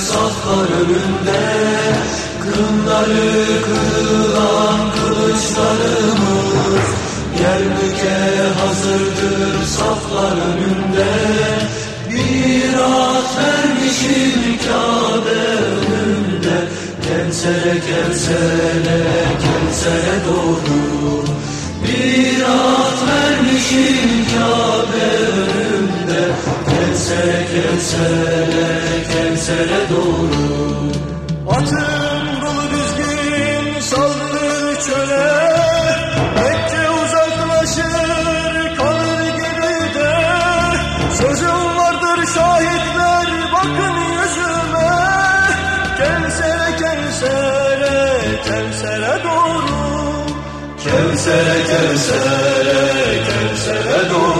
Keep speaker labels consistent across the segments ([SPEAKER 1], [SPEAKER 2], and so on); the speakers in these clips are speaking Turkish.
[SPEAKER 1] saflar önünde Kınları kırılan kılıçlarımız. Yerbüke hazırdır saflar önünde Bir at vermişim Kabe önünde Kevsere kevsere kevsere doğru. Bir at vermişim Kabe önünde Kevsere kevsere doğru
[SPEAKER 2] Atım dolu düzgün saldırır çöle Mekke uzaklaşır kalır geride Sözüm vardır şahitler bakın yüzüme Kevsere kevsere kevsere doğru
[SPEAKER 1] Kevsere kevsere kevsere doğru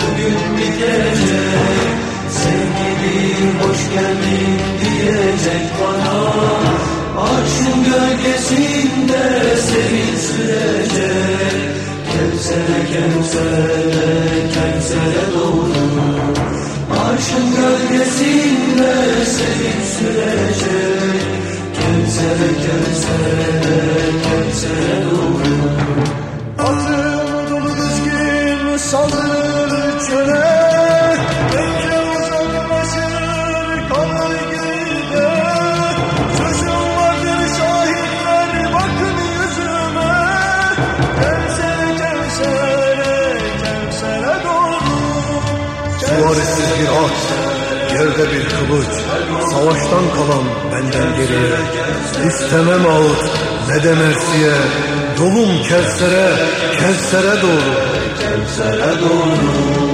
[SPEAKER 1] bugün bitecek Sevgili hoş geldin diyecek bana Arşın gölgesinde sevin sürecek Kevsere kevsere kevsere doğru Arşın gölgesinde sevin sürecek kevsere kevsere
[SPEAKER 2] saldırır çöle Mekke uzaklaşır kalır geride. Sözüm vardır şahitler bakın yüzüme. Kevsere kevsere kevsere doğru.
[SPEAKER 3] Süvarisiz bir at, yerde bir kılıç, savaştan kalan benden geriye. İstemem ağıt, ne de mersiye, yolum Kevser'e, Kevser'e doğru.
[SPEAKER 1] سندون